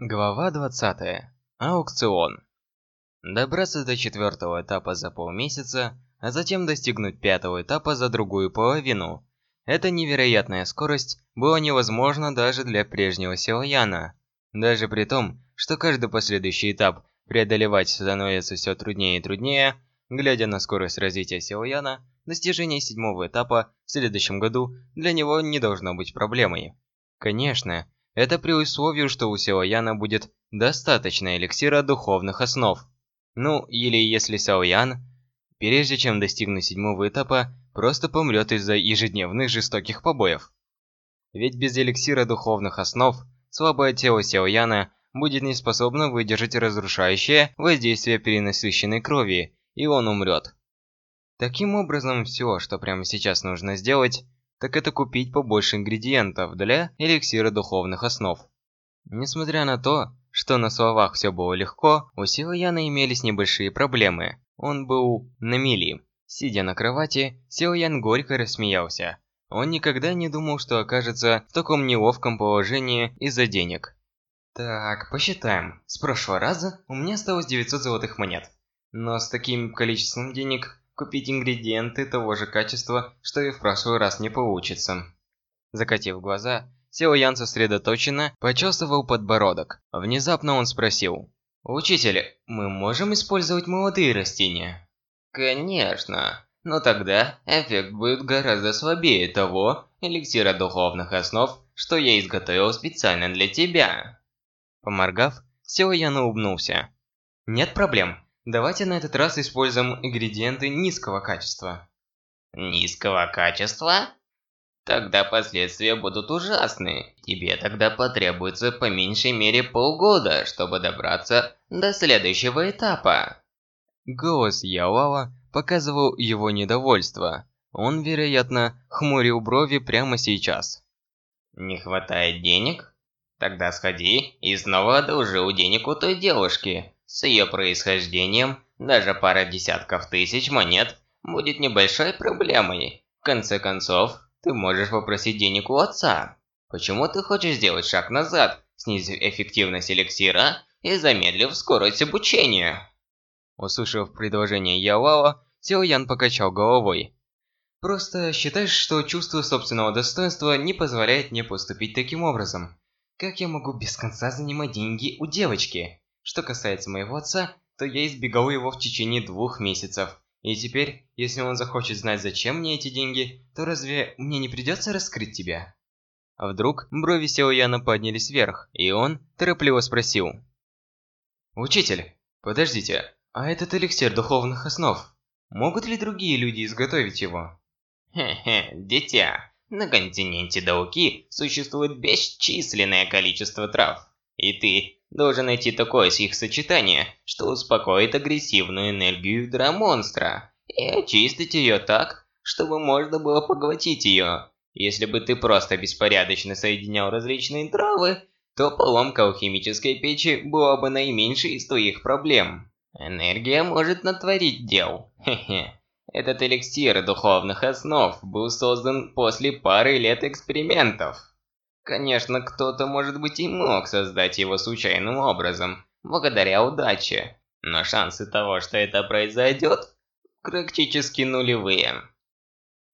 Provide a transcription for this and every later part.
Глава 20. Аукцион. Добраться до четвертого этапа за полмесяца, а затем достигнуть пятого этапа за другую половину. Эта невероятная скорость была невозможна даже для прежнего Силаяна. Даже при том, что каждый последующий этап преодолевать становится все труднее и труднее, глядя на скорость развития Силаяна, достижение седьмого этапа в следующем году для него не должно быть проблемой. Конечно, это при условии, что у Силаяна будет достаточно эликсира духовных основ. Ну, или если Силаян, прежде чем достигнуть седьмого этапа, просто помрет из-за ежедневных жестоких побоев. Ведь без эликсира духовных основ, слабое тело Силаяна будет не способно выдержать разрушающее воздействие перенасыщенной крови, и он умрет. Таким образом, все, что прямо сейчас нужно сделать, так это купить побольше ингредиентов для эликсира духовных основ. Несмотря на то, что на словах все было легко, у Силаяна имелись небольшие проблемы. Он был на мели. Сидя на кровати, Силаян горько рассмеялся. Он никогда не думал, что окажется в таком неловком положении из-за денег. Так, посчитаем. С прошлого раза у меня осталось 900 золотых монет. Но с таким количеством денег купить ингредиенты того же качества, что и в прошлый раз не получится. Закатив глаза, Сео Ян сосредоточенно почесывал подбородок. Внезапно он спросил. «Учитель, мы можем использовать молодые растения?» «Конечно, но тогда эффект будет гораздо слабее того эликсира духовных основ, что я изготовил специально для тебя». Поморгав, Сео Ян улыбнулся. «Нет проблем. Давайте на этот раз используем ингредиенты низкого качества. Низкого качества? Тогда последствия будут ужасны. Тебе тогда потребуется по меньшей мере полгода, чтобы добраться до следующего этапа. Голос Ялала показывал его недовольство. Он, вероятно, хмурил брови прямо сейчас. Не хватает денег? Тогда сходи и снова одолжи у денег у той девушки. С ее происхождением, даже пара десятков тысяч монет будет небольшой проблемой. В конце концов, ты можешь попросить денег у отца. Почему ты хочешь сделать шаг назад, снизив эффективность эликсира и замедлив скорость обучения? Услышав предложение Ялао, Сяо Ян покачал головой. Просто считаешь, что чувство собственного достоинства не позволяет мне поступить таким образом. Как я могу без конца занимать деньги у девочки? Что касается моего отца, то я избегал его в течение двух месяцев. И теперь, если он захочет знать, зачем мне эти деньги, то разве мне не придется раскрыть тебя? Вдруг брови Сеояна поднялись вверх, и он торопливо спросил. «Учитель, подождите, а этот эликсир духовных основ, могут ли другие люди изготовить его?» «Хе-хе, дитя, на континенте Дауки существует бесчисленное количество трав, и ты Должен найти такое с их сочетание, что успокоит агрессивную энергию ядра монстра и очистить ее так, чтобы можно было поглотить ее. Если бы ты просто беспорядочно соединял различные травы, то поломка алхимической печи была бы наименьшей из твоих проблем. Энергия может натворить дел. Хе-хе. Этот эликсир духовных основ был создан после пары лет экспериментов. Конечно, кто-то, может быть, и мог создать его случайным образом, благодаря удаче. Но шансы того, что это произойдет, практически нулевые.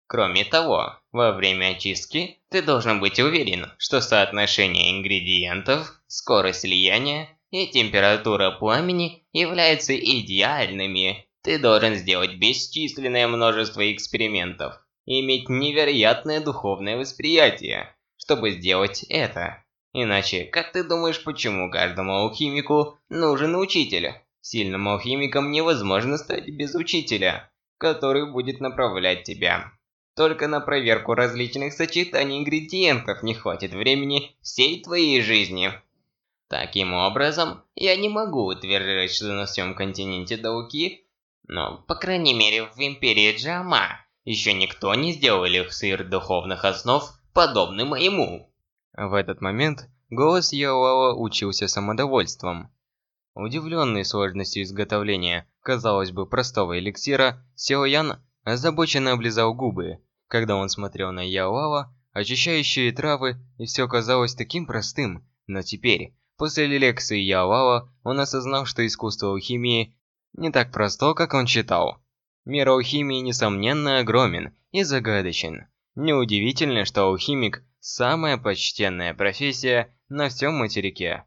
Кроме того, во время очистки ты должен быть уверен, что соотношение ингредиентов, скорость слияния и температура пламени являются идеальными. Ты должен сделать бесчисленное множество экспериментов иметь невероятное духовное восприятие, чтобы сделать это. Иначе, как ты думаешь, почему каждому алхимику нужен учитель? Сильным алхимиком невозможно стать без учителя, который будет направлять тебя. Только на проверку различных сочетаний ингредиентов не хватит времени всей твоей жизни. Таким образом, я не могу утверждать, что на всем континенте Дауки, но, по крайней мере, в Империи Джама, еще никто не сделал эликсир духовных основ подобный моему». В этот момент голос Яолао учился самодовольством. Удивленный сложностью изготовления, казалось бы, простого эликсира, Силаян озабоченно облизал губы. Когда он смотрел на Яолао, очищающие травы, и все казалось таким простым, но теперь, После лекции Ялала он осознал, что искусство алхимии не так просто, как он считал. Мир алхимии, несомненно, огромен и загадочен. Неудивительно, что алхимик – самая почтенная профессия на всем материке.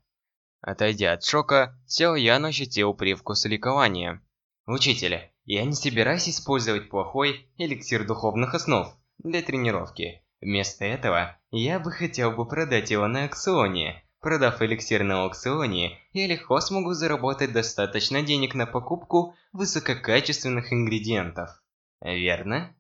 Отойдя от шока, Сяо Ян ощутил привкус ликования. «Учитель, я не собираюсь использовать плохой эликсир духовных основ для тренировки. Вместо этого, я бы хотел бы продать его на аукционе. Продав эликсир на аукционе, я легко смогу заработать достаточно денег на покупку высококачественных ингредиентов. Верно?